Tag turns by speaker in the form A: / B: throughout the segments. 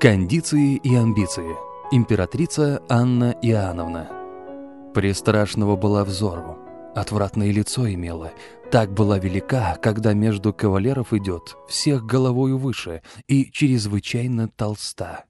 A: Кондиции и амбиции. Императрица Анна Иоанновна. Престрашного была взору. Отвратное лицо имела. Так была велика, когда между кавалеров идет, всех головою выше и чрезвычайно толста.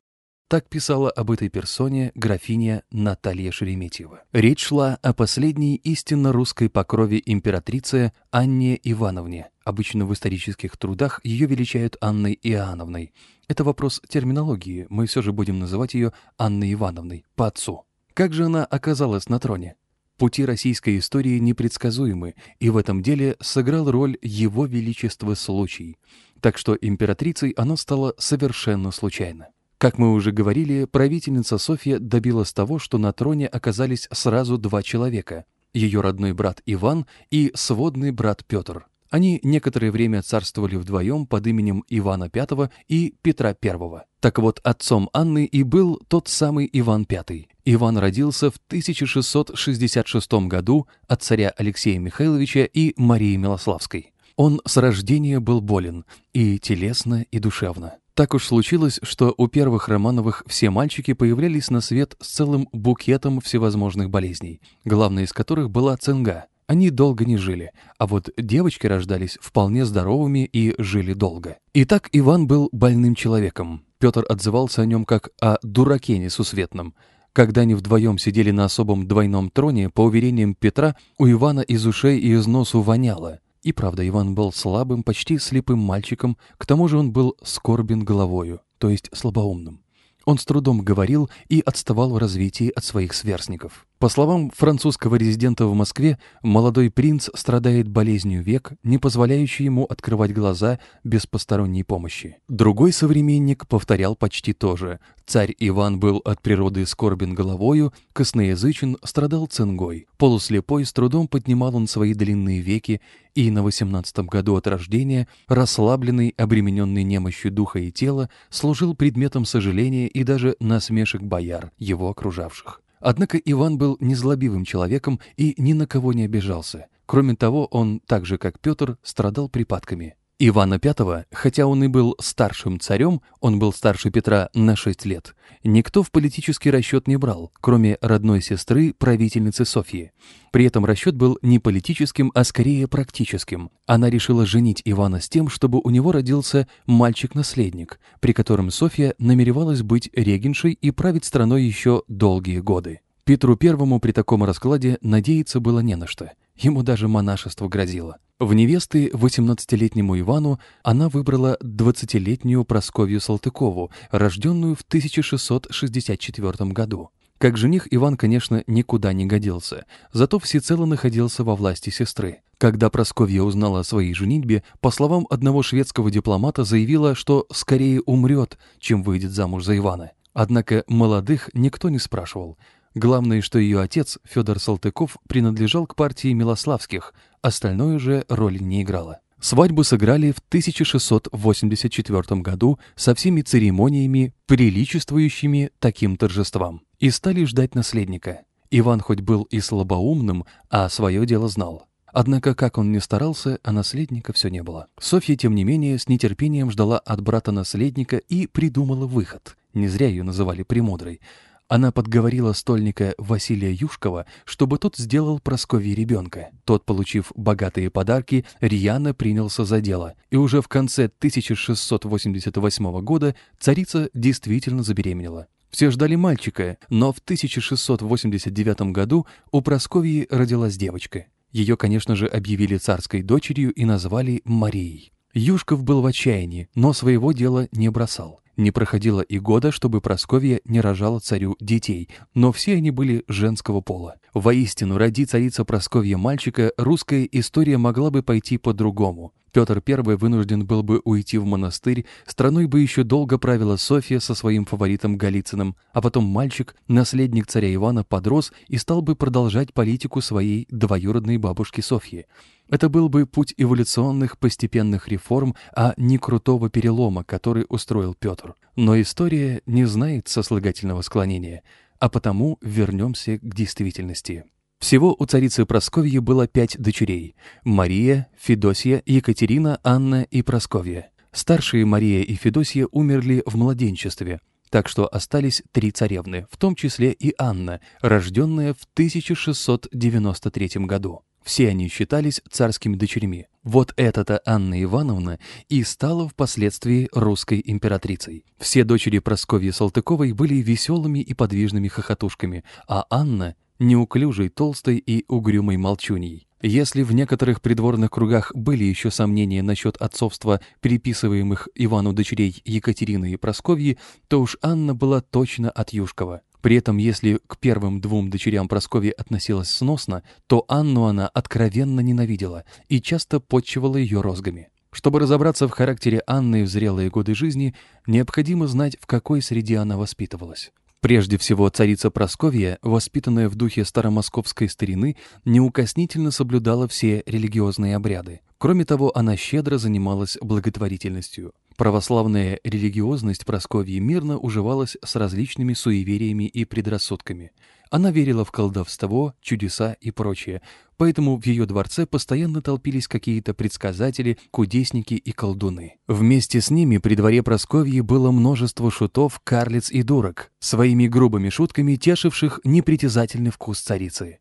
A: Так писала об этой персоне графиня Наталья Шереметьева. Речь шла о последней истинно русской по крови императрице Анне Ивановне. Обычно в исторических трудах ее величают Анной Иоанновной. Это вопрос терминологии, мы все же будем называть ее Анной Ивановной, по отцу. Как же она оказалась на троне? Пути российской истории непредсказуемы, и в этом деле сыграл роль его величества случай. Так что императрицей она стала совершенно случайно. Как мы уже говорили, правительница Софья добилась того, что на троне оказались сразу два человека – ее родной брат Иван и сводный брат Петр. Они некоторое время царствовали вдвоем под именем Ивана V и Петра I. Так вот, отцом Анны и был тот самый Иван V. Иван родился в 1666 году от царя Алексея Михайловича и Марии Милославской. Он с рождения был болен и телесно, и душевно. Так уж случилось, что у первых Романовых все мальчики появлялись на свет с целым букетом всевозможных болезней, главной из которых была цинга. Они долго не жили, а вот девочки рождались вполне здоровыми и жили долго. Итак, Иван был больным человеком. Петр отзывался о нем как о дураке несусветном. Когда они вдвоем сидели на особом двойном троне, по уверениям Петра, у Ивана из ушей и из носу воняло – и правда, Иван был слабым, почти слепым мальчиком, к тому же он был скорбен головою, то есть слабоумным. Он с трудом говорил и отставал в развитии от своих сверстников. По словам французского резидента в Москве, молодой принц страдает болезнью век, не позволяющей ему открывать глаза без посторонней помощи. Другой современник повторял почти то же. Царь Иван был от природы скорбен головою, косноязычен, страдал цингой. Полуслепой с трудом поднимал он свои длинные веки и на восемнадцатом году от рождения, расслабленный, обремененный немощью духа и тела, служил предметом сожаления и даже насмешек бояр, его окружавших. Однако Иван был незлобивым человеком и ни на кого не обижался. Кроме того, он, так же как Петр, страдал припадками. Ивана V, хотя он и был старшим царем, он был старше Петра на 6 лет, никто в политический расчет не брал, кроме родной сестры, правительницы Софьи. При этом расчет был не политическим, а скорее практическим. Она решила женить Ивана с тем, чтобы у него родился мальчик-наследник, при котором Софья намеревалась быть регеншей и править страной еще долгие годы. Петру Первому при таком раскладе надеяться было не на что. Ему даже монашество грозило. В невесты 18-летнему Ивану она выбрала 20-летнюю Просковью Салтыкову, рожденную в 1664 году. Как жених Иван, конечно, никуда не годился, зато всецело находился во власти сестры. Когда Просковья узнала о своей женитьбе, по словам одного шведского дипломата, заявила, что скорее умрет, чем выйдет замуж за Ивана. Однако молодых никто не спрашивал. Главное, что ее отец, Федор Салтыков, принадлежал к партии Милославских, остальное же роли не играло. Свадьбу сыграли в 1684 году со всеми церемониями, приличествующими таким торжествам, и стали ждать наследника. Иван хоть был и слабоумным, а свое дело знал. Однако, как он ни старался, а наследника все не было. Софья, тем не менее, с нетерпением ждала от брата наследника и придумала выход. Не зря ее называли «премудрой». Она подговорила стольника Василия Юшкова, чтобы тот сделал Прасковье ребенка. Тот, получив богатые подарки, рьяно принялся за дело, и уже в конце 1688 года царица действительно забеременела. Все ждали мальчика, но в 1689 году у Прасковьи родилась девочка. Ее, конечно же, объявили царской дочерью и назвали Марией. Юшков был в отчаянии, но своего дела не бросал. Не проходило и года, чтобы Просковья не рожала царю детей, но все они были женского пола. Воистину, ради царица Просковья мальчика, русская история могла бы пойти по-другому. Петр I вынужден был бы уйти в монастырь, страной бы еще долго правила Софья со своим фаворитом Голицыным, а потом мальчик, наследник царя Ивана, подрос и стал бы продолжать политику своей двоюродной бабушки Софьи. Это был бы путь эволюционных постепенных реформ, а не крутого перелома, который устроил Петр. Но история не знает сослагательного склонения, а потому вернемся к действительности. Всего у царицы Просковьи было пять дочерей – Мария, Федосия, Екатерина, Анна и Просковья. Старшие Мария и Федосия умерли в младенчестве. так что остались три царевны, в том числе и Анна, рожденная в 1693 году. Все они считались царскими дочерьми. Вот эта-то Анна Ивановна и стала впоследствии русской императрицей. Все дочери Прасковьи Салтыковой были веселыми и подвижными хохотушками, а Анна — неуклюжей, толстой и угрюмой молчуньей. Если в некоторых придворных кругах были еще сомнения насчет отцовства переписываемых Ивану дочерей Екатерины и Просковьи, то уж Анна была точно от Юшкова. При этом, если к первым двум дочерям Прасковьи относилась сносно, то Анну она откровенно ненавидела и часто подчивала ее розгами. Чтобы разобраться в характере Анны в зрелые годы жизни, необходимо знать, в какой среде она воспитывалась. Прежде всего, царица Просковья, воспитанная в духе старомосковской старины, неукоснительно соблюдала все религиозные обряды. Кроме того, она щедро занималась благотворительностью. Православная религиозность Просковьи мирно уживалась с различными суевериями и предрассудками. Она верила в колдовство, чудеса и прочее, поэтому в ее дворце постоянно толпились какие-то предсказатели, кудесники и колдуны. Вместе с ними при дворе Просковьи было множество шутов, карлиц и дурок, своими грубыми шутками тешивших непритязательный вкус царицы.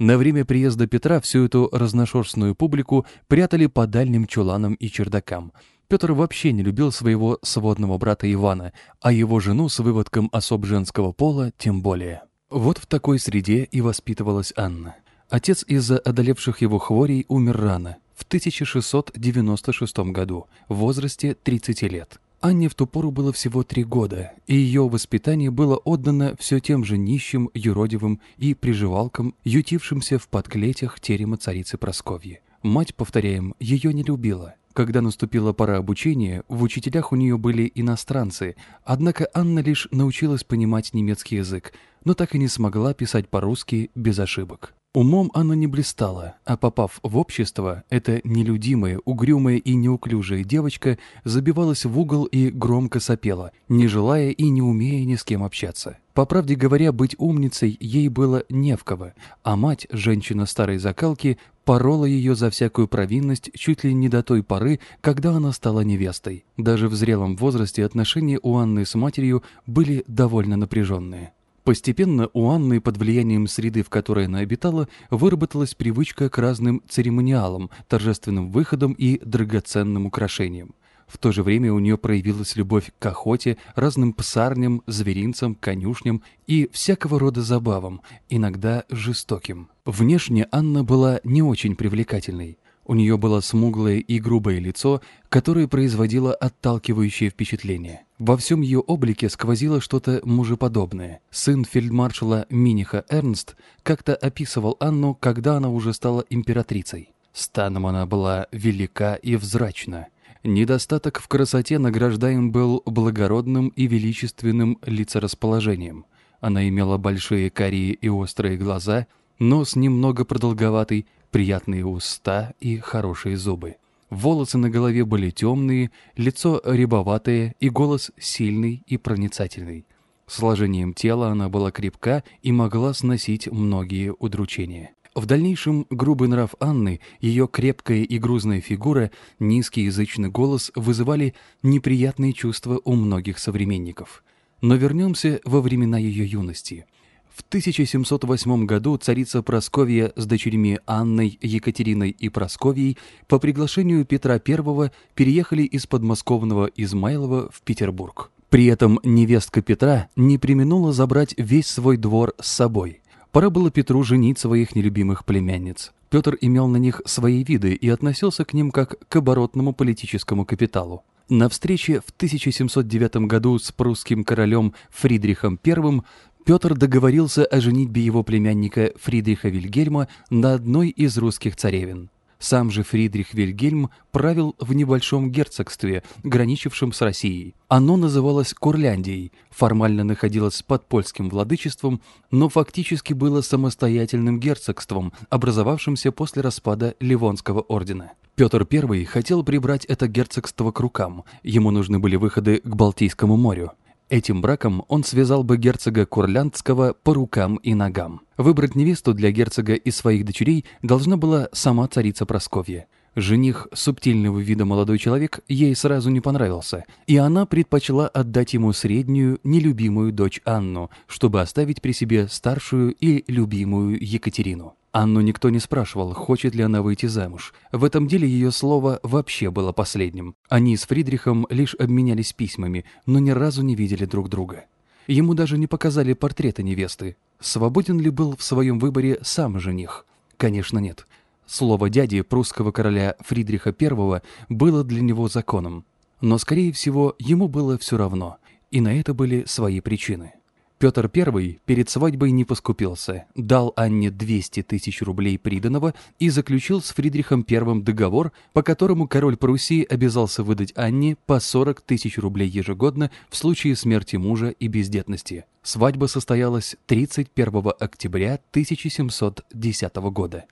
A: На время приезда Петра всю эту разношерстную публику прятали по дальним чуланам и чердакам. Петр вообще не любил своего сводного брата Ивана, а его жену с выводком особ женского пола тем более. Вот в такой среде и воспитывалась Анна. Отец из-за одолевших его хворей умер рано, в 1696 году, в возрасте 30 лет. Анне в ту пору было всего три года, и ее воспитание было отдано все тем же нищим, юродивым и приживалкам, ютившимся в подклетях терема царицы Просковьи. Мать, повторяем, ее не любила. Когда наступила пора обучения, в учителях у нее были иностранцы, однако Анна лишь научилась понимать немецкий язык, но так и не смогла писать по-русски без ошибок. Умом она не блистала, а попав в общество, эта нелюдимая, угрюмая и неуклюжая девочка забивалась в угол и громко сопела, не желая и не умея ни с кем общаться. По правде говоря, быть умницей ей было не в кого, а мать, женщина старой закалки, порола ее за всякую провинность чуть ли не до той поры, когда она стала невестой. Даже в зрелом возрасте отношения у Анны с матерью были довольно напряженные. Постепенно у Анны под влиянием среды, в которой она обитала, выработалась привычка к разным церемониалам, торжественным выходам и драгоценным украшениям. В то же время у нее проявилась любовь к охоте, разным псарням, зверинцам, конюшням и всякого рода забавам, иногда жестоким. Внешне Анна была не очень привлекательной. У нее было смуглое и грубое лицо, которое производило отталкивающее впечатление. Во всем ее облике сквозило что-то мужеподобное. Сын фельдмаршала Миниха Эрнст как-то описывал Анну, когда она уже стала императрицей. Станом она была велика и взрачна. Недостаток в красоте награждаем был благородным и величественным лицерасположением. Она имела большие карие и острые глаза, нос немного продолговатый, приятные уста и хорошие зубы. Волосы на голове были темные, лицо рябоватое и голос сильный и проницательный. Сложением тела она была крепка и могла сносить многие удручения. В дальнейшем грубый нрав Анны, ее крепкая и грузная фигура, низкий язычный голос вызывали неприятные чувства у многих современников. Но вернемся во времена ее юности – в 1708 году царица Просковья с дочерьми Анной, Екатериной и Просковьей по приглашению Петра I переехали из подмосковного Измайлова в Петербург. При этом невестка Петра не применула забрать весь свой двор с собой. Пора было Петру женить своих нелюбимых племянниц. Петр имел на них свои виды и относился к ним как к оборотному политическому капиталу. На встрече в 1709 году с прусским королем Фридрихом I Петр договорился о женитьбе его племянника Фридриха Вильгельма на одной из русских царевин. Сам же Фридрих Вильгельм правил в небольшом герцогстве, граничившем с Россией. Оно называлось Курляндией, формально находилось под польским владычеством, но фактически было самостоятельным герцогством, образовавшимся после распада Ливонского ордена. Петр I хотел прибрать это герцогство к рукам, ему нужны были выходы к Балтийскому морю. Этим браком он связал бы герцога Курляндского по рукам и ногам. Выбрать невесту для герцога из своих дочерей должна была сама царица Просковья. Жених субтильного вида молодой человек ей сразу не понравился, и она предпочла отдать ему среднюю, нелюбимую дочь Анну, чтобы оставить при себе старшую и любимую Екатерину. Анну никто не спрашивал, хочет ли она выйти замуж. В этом деле ее слово вообще было последним. Они с Фридрихом лишь обменялись письмами, но ни разу не видели друг друга. Ему даже не показали портрета невесты. Свободен ли был в своем выборе сам жених? Конечно, нет. Слово дяди прусского короля Фридриха I было для него законом. Но, скорее всего, ему было все равно, и на это были свои причины. Петр I перед свадьбой не поскупился, дал Анне 200 тысяч рублей приданого и заключил с Фридрихом I договор, по которому король Пруссии обязался выдать Анне по 40 тысяч рублей ежегодно в случае смерти мужа и бездетности. Свадьба состоялась 31 октября 1710 года.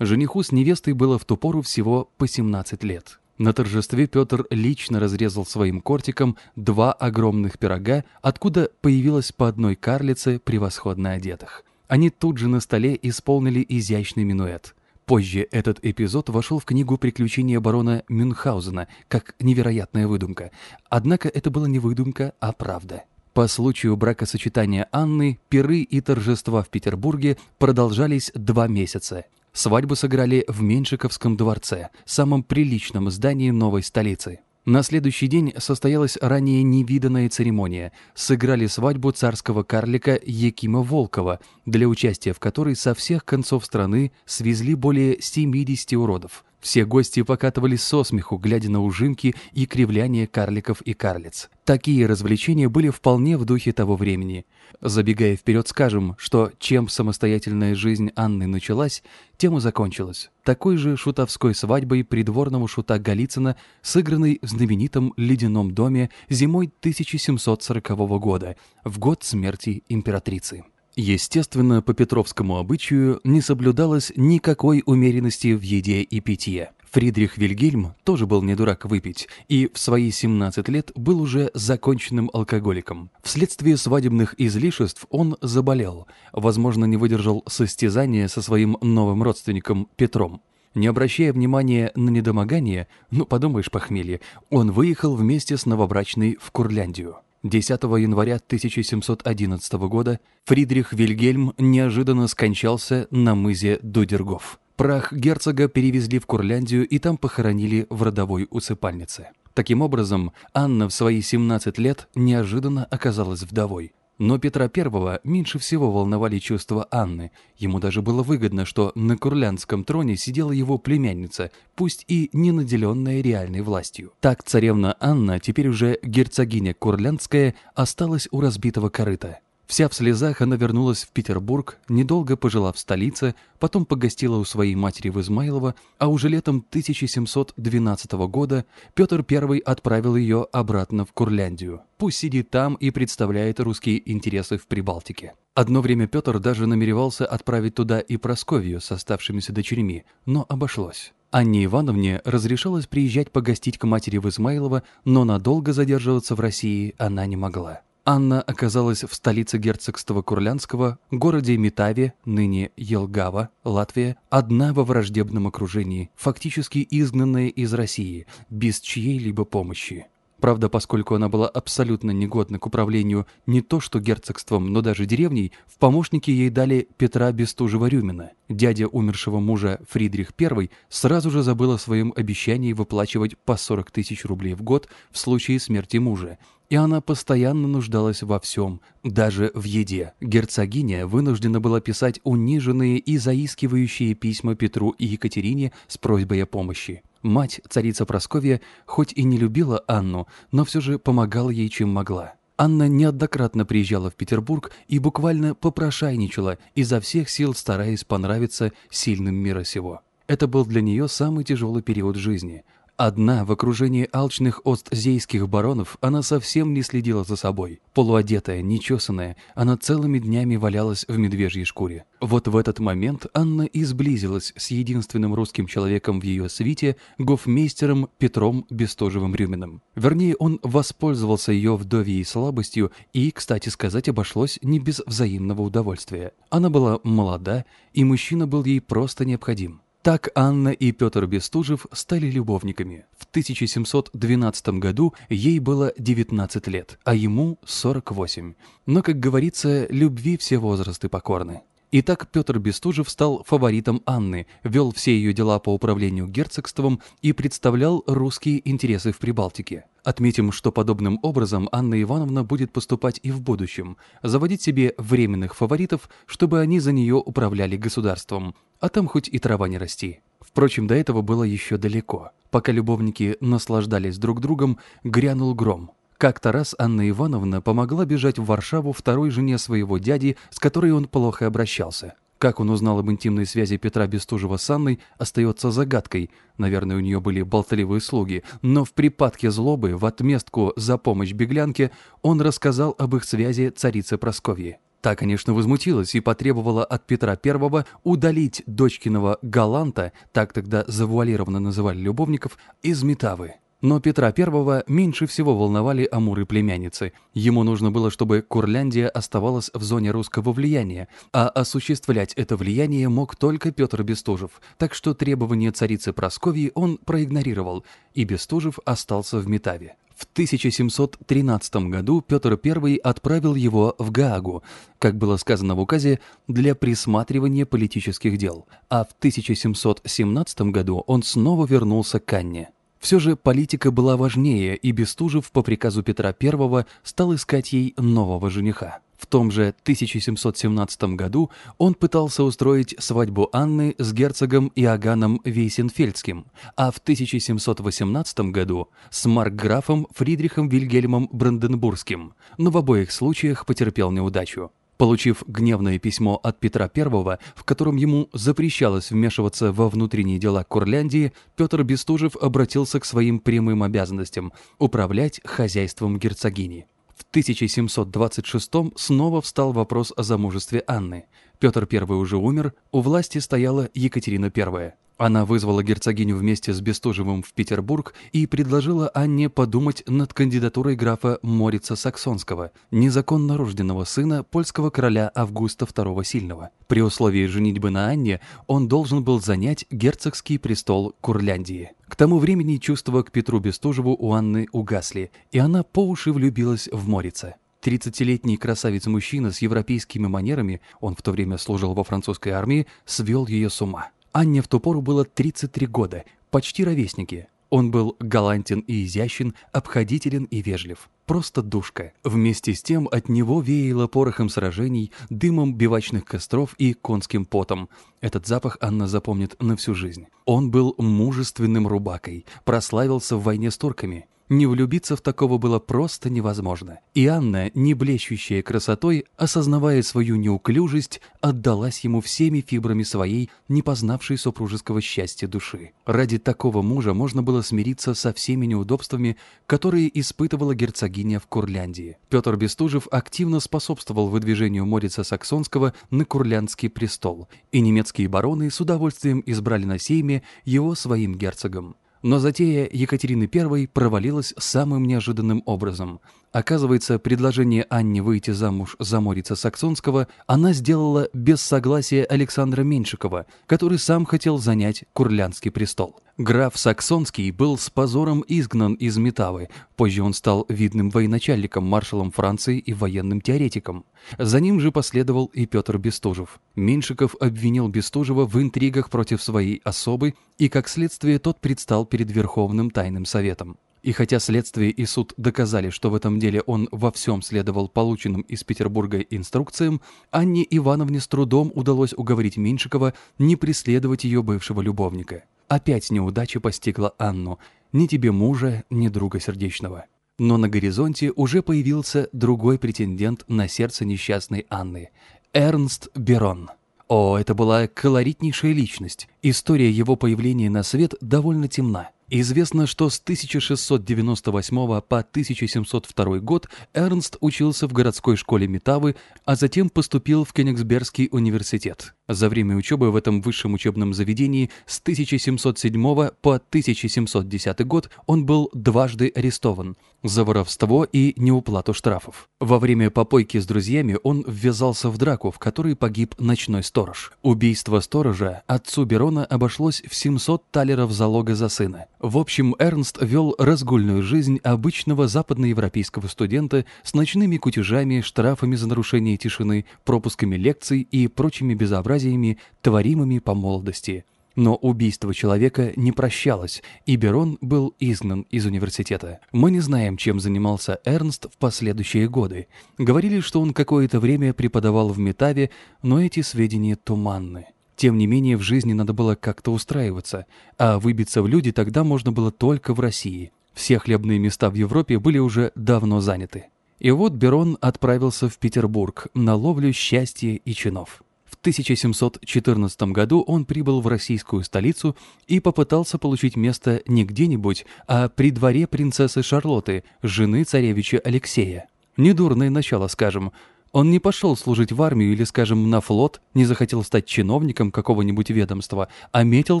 A: Жениху с невестой было в ту пору всего по 17 лет. На торжестве Петр лично разрезал своим кортиком два огромных пирога, откуда появилась по одной карлице превосходно одетых. Они тут же на столе исполнили изящный минуэт. Позже этот эпизод вошел в книгу «Приключения барона Мюнхгаузена» как невероятная выдумка. Однако это была не выдумка, а правда. По случаю бракосочетания Анны, пиры и торжества в Петербурге продолжались два месяца. Свадьбу сыграли в Меньшиковском дворце, самом приличном здании новой столицы. На следующий день состоялась ранее невиданная церемония. Сыграли свадьбу царского карлика Якима Волкова, для участия в которой со всех концов страны свезли более 70 уродов. Все гости покатывались со смеху, глядя на ужимки и кривляние карликов и карлиц. Такие развлечения были вполне в духе того времени. Забегая вперед, скажем, что чем самостоятельная жизнь Анны началась, тем и закончилась. Такой же шутовской свадьбой придворного шута Голицына, сыгранной в знаменитом ледяном доме зимой 1740 года, в год смерти императрицы. Естественно, по петровскому обычаю не соблюдалось никакой умеренности в еде и питье. Фридрих Вильгельм тоже был не дурак выпить и в свои 17 лет был уже законченным алкоголиком. Вследствие свадебных излишеств он заболел, возможно, не выдержал состязания со своим новым родственником Петром. Не обращая внимания на недомогание, ну подумаешь похмелье, он выехал вместе с новобрачной в Курляндию. 10 января 1711 года Фридрих Вильгельм неожиданно скончался на мызе Дудергов. Прах герцога перевезли в Курляндию и там похоронили в родовой усыпальнице. Таким образом, Анна в свои 17 лет неожиданно оказалась вдовой. Но Петра I меньше всего волновали чувства Анны. Ему даже было выгодно, что на курлянском троне сидела его племянница, пусть и не наделенная реальной властью. Так царевна Анна, теперь уже герцогиня Курлянская, осталась у разбитого корыта. Вся в слезах она вернулась в Петербург, недолго пожила в столице, потом погостила у своей матери в Измайлово, а уже летом 1712 года Петр I отправил ее обратно в Курляндию. Пусть сидит там и представляет русские интересы в Прибалтике. Одно время Петр даже намеревался отправить туда и Просковью с оставшимися дочерьми, но обошлось. Анне Ивановне разрешалось приезжать погостить к матери в Измайлово, но надолго задерживаться в России она не могла. Анна оказалась в столице герцогства Курлянского, городе Метаве, ныне Елгава, Латвия, одна во враждебном окружении, фактически изгнанная из России, без чьей-либо помощи. Правда, поскольку она была абсолютно негодна к управлению не то что герцогством, но даже деревней, в помощники ей дали Петра Бестужева-Рюмина. Дядя умершего мужа Фридрих I сразу же забыл о своем обещании выплачивать по 40 тысяч рублей в год в случае смерти мужа, и она постоянно нуждалась во всем, даже в еде. Герцогиня вынуждена была писать униженные и заискивающие письма Петру и Екатерине с просьбой о помощи. Мать, царица Просковья, хоть и не любила Анну, но все же помогала ей чем могла. Анна неоднократно приезжала в Петербург и буквально попрошайничала, изо всех сил стараясь понравиться сильным мира сего. Это был для нее самый тяжелый период жизни – Одна, в окружении алчных остзейских баронов, она совсем не следила за собой. Полуодетая, нечесанная, она целыми днями валялась в медвежьей шкуре. Вот в этот момент Анна и сблизилась с единственным русским человеком в ее свите, гофмейстером Петром Бестужевым-Рюминым. Вернее, он воспользовался ее вдовьей слабостью и, кстати сказать, обошлось не без взаимного удовольствия. Она была молода, и мужчина был ей просто необходим. Так Анна и Петр Бестужев стали любовниками. В 1712 году ей было 19 лет, а ему 48. Но, как говорится, любви все возрасты покорны. Итак, Петр Бестужев стал фаворитом Анны, вел все ее дела по управлению герцогством и представлял русские интересы в Прибалтике. Отметим, что подобным образом Анна Ивановна будет поступать и в будущем, заводить себе временных фаворитов, чтобы они за нее управляли государством, а там хоть и трава не расти. Впрочем, до этого было еще далеко. Пока любовники наслаждались друг другом, грянул гром. Как-то раз Анна Ивановна помогла бежать в Варшаву второй жене своего дяди, с которой он плохо обращался. Как он узнал об интимной связи Петра Бестужева с Анной, остается загадкой. Наверное, у нее были болтливые слуги. Но в припадке злобы, в отместку за помощь беглянке, он рассказал об их связи царице Просковье. Та, конечно, возмутилась и потребовала от Петра I удалить дочкиного галанта, так тогда завуалированно называли любовников, из Метавы. Но Петра I меньше всего волновали амуры племянницы. Ему нужно было, чтобы Курляндия оставалась в зоне русского влияния, а осуществлять это влияние мог только Петр Бестужев, так что требования царицы Прасковьи он проигнорировал, и Бестужев остался в Метаве. В 1713 году Петр I отправил его в Гаагу, как было сказано в указе, для присматривания политических дел, а в 1717 году он снова вернулся к Анне. Все же политика была важнее, и Бестужев по приказу Петра I стал искать ей нового жениха. В том же 1717 году он пытался устроить свадьбу Анны с герцогом Иоганном Вейсенфельдским, а в 1718 году с маркграфом Фридрихом Вильгельмом Бранденбургским, но в обоих случаях потерпел неудачу. Получив гневное письмо от Петра I, в котором ему запрещалось вмешиваться во внутренние дела Курляндии, Петр Бестужев обратился к своим прямым обязанностям – управлять хозяйством герцогини. В 1726 снова встал вопрос о замужестве Анны. Петр I уже умер, у власти стояла Екатерина I. Она вызвала герцогиню вместе с Бестужевым в Петербург и предложила Анне подумать над кандидатурой графа Морица Саксонского, незаконно рожденного сына польского короля Августа II Сильного. При условии женитьбы на Анне он должен был занять герцогский престол Курляндии. К тому времени чувства к Петру Бестужеву у Анны угасли, и она по уши влюбилась в Морица. Тридцатилетний красавец-мужчина с европейскими манерами, он в то время служил во французской армии, свел ее с ума. Анне в ту пору было 33 года, почти ровесники. Он был галантен и изящен, обходителен и вежлив. Просто душка. Вместе с тем от него веяло порохом сражений, дымом бивачных костров и конским потом. Этот запах Анна запомнит на всю жизнь. Он был мужественным рубакой, прославился в войне с турками. Не влюбиться в такого было просто невозможно. И Анна, не блещущая красотой, осознавая свою неуклюжесть, отдалась ему всеми фибрами своей, не познавшей супружеского счастья души. Ради такого мужа можно было смириться со всеми неудобствами, которые испытывала герцогиня в Курляндии. Петр Бестужев активно способствовал выдвижению Морица Саксонского на Курляндский престол, и немецкие бароны с удовольствием избрали на сейме его своим герцогом. Но затея Екатерины I провалилась самым неожиданным образом. Оказывается, предложение Анне выйти замуж за Морица Саксонского она сделала без согласия Александра Меньшикова, который сам хотел занять Курлянский престол. Граф Саксонский был с позором изгнан из Метавы, позже он стал видным военачальником, маршалом Франции и военным теоретиком. За ним же последовал и Петр Бестужев. Меньшиков обвинил Бестужева в интригах против своей особы, и как следствие тот предстал перед Верховным Тайным Советом. И хотя следствие и суд доказали, что в этом деле он во всем следовал полученным из Петербурга инструкциям, Анне Ивановне с трудом удалось уговорить Меньшикова не преследовать ее бывшего любовника. Опять неудача постигла Анну. Ни тебе мужа, ни друга сердечного. Но на горизонте уже появился другой претендент на сердце несчастной Анны – Эрнст Берон. О, это была колоритнейшая личность. История его появления на свет довольно темна. Известно, что с 1698 по 1702 год Эрнст учился в городской школе Метавы, а затем поступил в Кёнигсбергский университет. За время учебы в этом высшем учебном заведении с 1707 по 1710 год он был дважды арестован за воровство и неуплату штрафов. Во время попойки с друзьями он ввязался в драку, в которой погиб ночной сторож. Убийство сторожа отцу Берона обошлось в 700 талеров залога за сына. В общем, Эрнст вел разгульную жизнь обычного западноевропейского студента с ночными кутежами, штрафами за нарушение тишины, пропусками лекций и прочими безобразиями, творимыми по молодости. Но убийство человека не прощалось, и Берон был изгнан из университета. Мы не знаем, чем занимался Эрнст в последующие годы. Говорили, что он какое-то время преподавал в Метаве, но эти сведения туманны. Тем не менее, в жизни надо было как-то устраиваться, а выбиться в люди тогда можно было только в России. Все хлебные места в Европе были уже давно заняты. И вот Берон отправился в Петербург на ловлю счастья и чинов. В 1714 году он прибыл в российскую столицу и попытался получить место не где-нибудь, а при дворе принцессы Шарлотты, жены царевича Алексея. Недурное начало, скажем. Он не пошел служить в армию или, скажем, на флот, не захотел стать чиновником какого-нибудь ведомства, а метил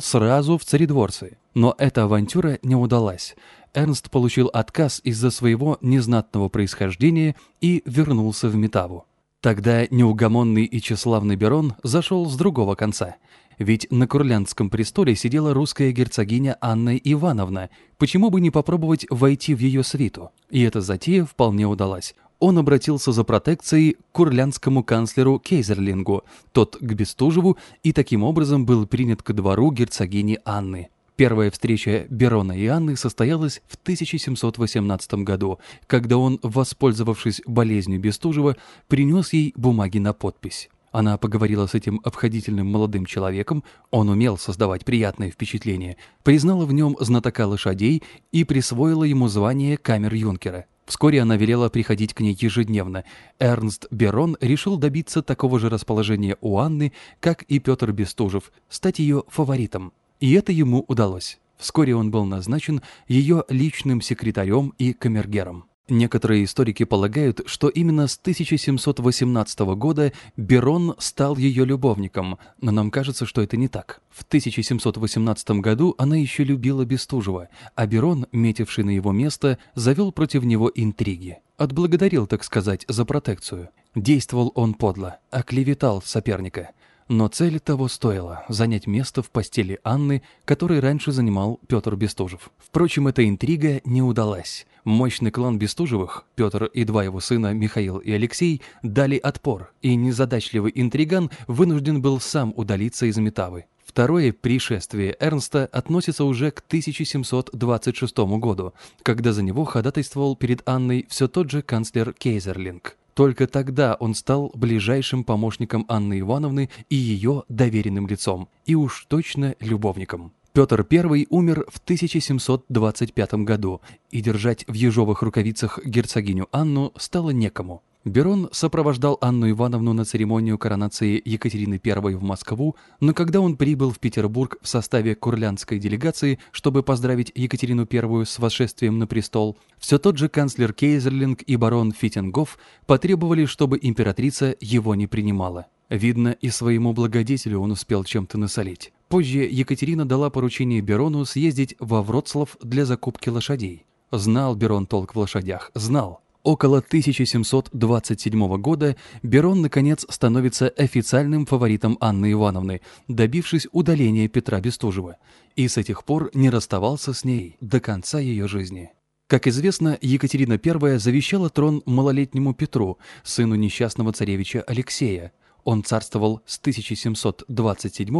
A: сразу в царедворцы. Но эта авантюра не удалась. Эрнст получил отказ из-за своего незнатного происхождения и вернулся в Метаву. Тогда неугомонный и тщеславный Берон зашел с другого конца. Ведь на Курляндском престоле сидела русская герцогиня Анна Ивановна. Почему бы не попробовать войти в ее свиту? И эта затея вполне удалась. Он обратился за протекцией к курлянскому канцлеру Кейзерлингу, тот к Бестужеву, и таким образом был принят ко двору герцогини Анны. Первая встреча Берона и Анны состоялась в 1718 году, когда он, воспользовавшись болезнью Бестужева, принес ей бумаги на подпись. Она поговорила с этим обходительным молодым человеком, он умел создавать приятное впечатление, признала в нем знатока лошадей и присвоила ему звание камер-юнкера. Вскоре она велела приходить к ней ежедневно. Эрнст Берон решил добиться такого же расположения у Анны, как и Петр Бестужев, стать ее фаворитом. И это ему удалось. Вскоре он был назначен ее личным секретарем и камергером. Некоторые историки полагают, что именно с 1718 года Берон стал ее любовником, но нам кажется, что это не так. В 1718 году она еще любила Бестужева, а Берон, метивший на его место, завел против него интриги. Отблагодарил, так сказать, за протекцию. Действовал он подло, оклеветал соперника. Но цель того стоила – занять место в постели Анны, которой раньше занимал Петр Бестужев. Впрочем, эта интрига не удалась. Мощный клан Бестужевых, Петр и два его сына, Михаил и Алексей, дали отпор, и незадачливый интриган вынужден был сам удалиться из Метавы. Второе пришествие Эрнста относится уже к 1726 году, когда за него ходатайствовал перед Анной все тот же канцлер Кейзерлинг. Только тогда он стал ближайшим помощником Анны Ивановны и ее доверенным лицом, и уж точно любовником. Петр I умер в 1725 году, и держать в ежовых рукавицах герцогиню Анну стало некому. Берон сопровождал Анну Ивановну на церемонию коронации Екатерины I в Москву, но когда он прибыл в Петербург в составе курлянской делегации, чтобы поздравить Екатерину I с восшествием на престол, все тот же канцлер Кейзерлинг и барон Фитингоф потребовали, чтобы императрица его не принимала. Видно, и своему благодетелю он успел чем-то насолить. Позже Екатерина дала поручение Берону съездить во Вроцлав для закупки лошадей. Знал Берон толк в лошадях, знал. Около 1727 года Берон, наконец, становится официальным фаворитом Анны Ивановны, добившись удаления Петра Бестужева, и с этих пор не расставался с ней до конца ее жизни. Как известно, Екатерина I завещала трон малолетнему Петру, сыну несчастного царевича Алексея. Он царствовал с 1727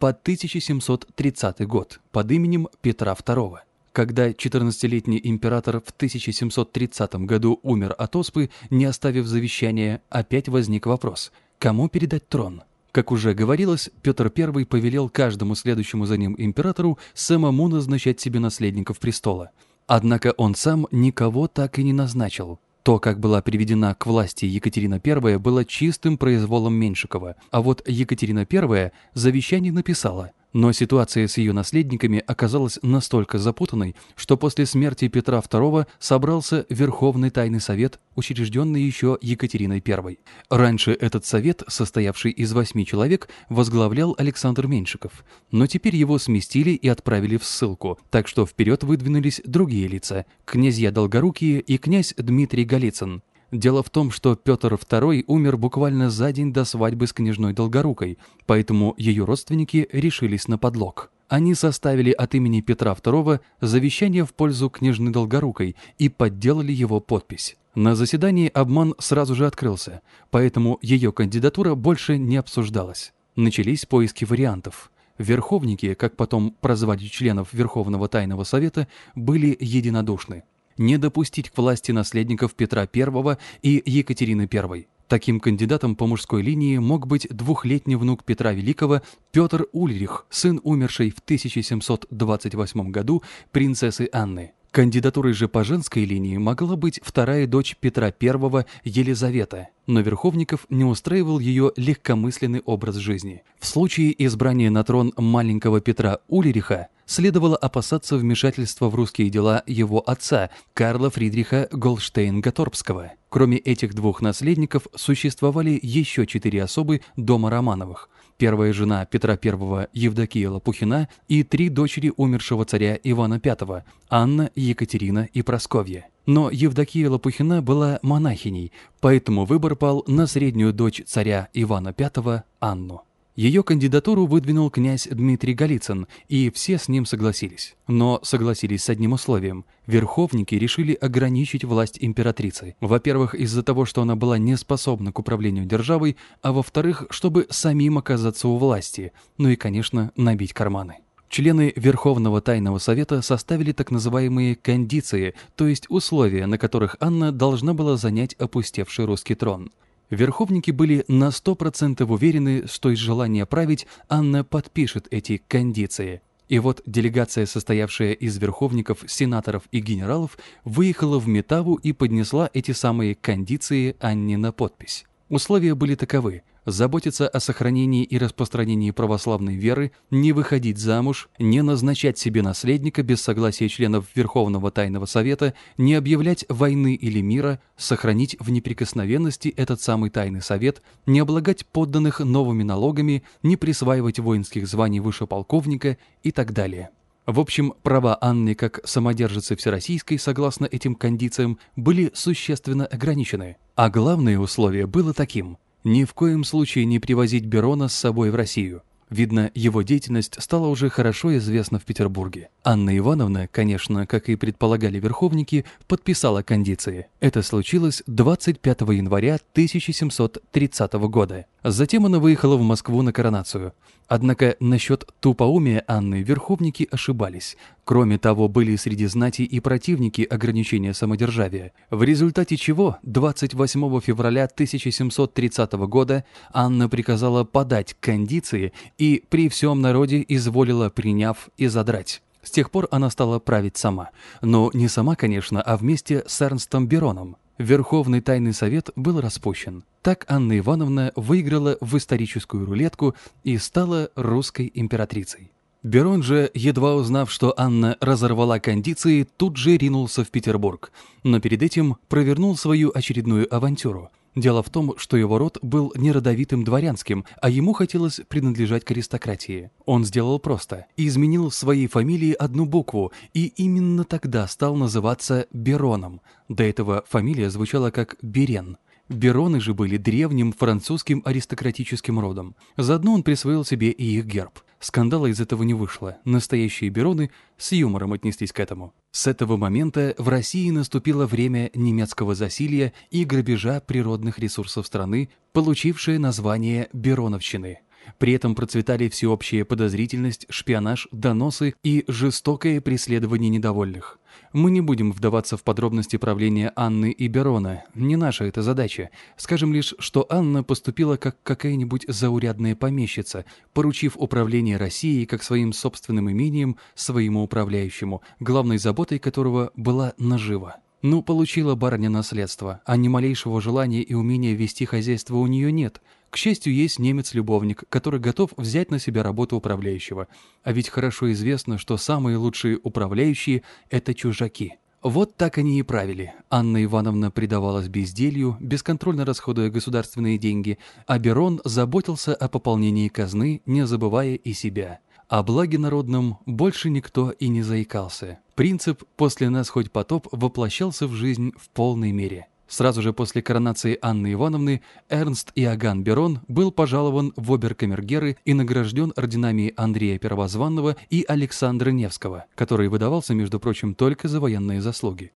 A: по 1730 год под именем Петра II. Когда 14-летний император в 1730 году умер от оспы, не оставив завещания, опять возник вопрос – кому передать трон? Как уже говорилось, Петр I повелел каждому следующему за ним императору самому назначать себе наследников престола. Однако он сам никого так и не назначил. То, как была приведена к власти Екатерина I, было чистым произволом Меньшикова, а вот Екатерина I завещание написала, Но ситуация с ее наследниками оказалась настолько запутанной, что после смерти Петра II собрался Верховный Тайный Совет, учрежденный еще Екатериной I. Раньше этот совет, состоявший из восьми человек, возглавлял Александр Меньшиков, но теперь его сместили и отправили в ссылку, так что вперед выдвинулись другие лица – князья Долгорукие и князь Дмитрий Голицын. Дело в том, что Петр II умер буквально за день до свадьбы с княжной Долгорукой, поэтому ее родственники решились на подлог. Они составили от имени Петра II завещание в пользу княжны Долгорукой и подделали его подпись. На заседании обман сразу же открылся, поэтому ее кандидатура больше не обсуждалась. Начались поиски вариантов. Верховники, как потом прозвали членов Верховного Тайного Совета, были единодушны не допустить к власти наследников Петра I и Екатерины I. Таким кандидатом по мужской линии мог быть двухлетний внук Петра Великого Петр Ульрих, сын умершей в 1728 году принцессы Анны. Кандидатурой же по женской линии могла быть вторая дочь Петра I Елизавета, но Верховников не устраивал ее легкомысленный образ жизни. В случае избрания на трон маленького Петра Ульриха следовало опасаться вмешательства в русские дела его отца, Карла Фридриха Голштейн-Гаторбского. Кроме этих двух наследников существовали еще четыре особы дома Романовых. Первая жена Петра I Евдокия Лопухина и три дочери умершего царя Ивана V – Анна, Екатерина и Просковья. Но Евдокия Лопухина была монахиней, поэтому выбор пал на среднюю дочь царя Ивана V – Анну. Ее кандидатуру выдвинул князь Дмитрий Голицын, и все с ним согласились. Но согласились с одним условием. Верховники решили ограничить власть императрицы. Во-первых, из-за того, что она была не способна к управлению державой, а во-вторых, чтобы самим оказаться у власти, ну и, конечно, набить карманы. Члены Верховного Тайного Совета составили так называемые кондиции, то есть условия, на которых Анна должна была занять опустевший русский трон. Верховники были на 100% уверены, что из желания править Анна подпишет эти кондиции. И вот делегация, состоявшая из верховников, сенаторов и генералов, выехала в Метаву и поднесла эти самые кондиции Анне на подпись. Условия были таковы – заботиться о сохранении и распространении православной веры, не выходить замуж, не назначать себе наследника без согласия членов Верховного Тайного Совета, не объявлять войны или мира, сохранить в неприкосновенности этот самый Тайный Совет, не облагать подданных новыми налогами, не присваивать воинских званий выше полковника и так далее. В общем, права Анны как самодержицы Всероссийской, согласно этим кондициям, были существенно ограничены. А главное условие было таким – ни в коем случае не привозить Берона с собой в Россию. Видно, его деятельность стала уже хорошо известна в Петербурге. Анна Ивановна, конечно, как и предполагали верховники, подписала кондиции. Это случилось 25 января 1730 года. Затем она выехала в Москву на коронацию. Однако насчет тупоумия Анны верховники ошибались. Кроме того, были среди знати и противники ограничения самодержавия, в результате чего 28 февраля 1730 года Анна приказала подать кондиции и при всем народе изволила, приняв и задрать. С тех пор она стала править сама. Но не сама, конечно, а вместе с Эрнстом Бероном. Верховный тайный совет был распущен. Так Анна Ивановна выиграла в историческую рулетку и стала русской императрицей. Берон же, едва узнав, что Анна разорвала кондиции, тут же ринулся в Петербург, но перед этим провернул свою очередную авантюру. Дело в том, что его род был не родовитым дворянским, а ему хотелось принадлежать к аристократии. Он сделал просто. Изменил в своей фамилии одну букву, и именно тогда стал называться Бероном. До этого фамилия звучала как Берен. Бероны же были древним французским аристократическим родом. Заодно он присвоил себе и их герб. Скандала из этого не вышло. Настоящие Бероны с юмором отнеслись к этому. С этого момента в России наступило время немецкого засилья и грабежа природных ресурсов страны, получившее название Бероновщины. При этом процветали всеобщая подозрительность, шпионаж, доносы и жестокое преследование недовольных. Мы не будем вдаваться в подробности правления Анны и Берона, не наша эта задача. Скажем лишь, что Анна поступила как какая-нибудь заурядная помещица, поручив управление Россией как своим собственным имением своему управляющему, главной заботой которого была нажива. Ну, получила барыня наследство, а ни малейшего желания и умения вести хозяйство у нее нет. К счастью, есть немец-любовник, который готов взять на себя работу управляющего. А ведь хорошо известно, что самые лучшие управляющие – это чужаки. Вот так они и правили. Анна Ивановна предавалась безделью, бесконтрольно расходуя государственные деньги, а Берон заботился о пополнении казны, не забывая и себя. О благе народном больше никто и не заикался. Принцип «после нас хоть потоп» воплощался в жизнь в полной мере. Сразу же после коронации Анны Ивановны Эрнст Иоганн Берон был пожалован в оберкамергеры и награжден орденами Андрея Первозванного и Александра Невского, который выдавался, между прочим, только за военные заслуги.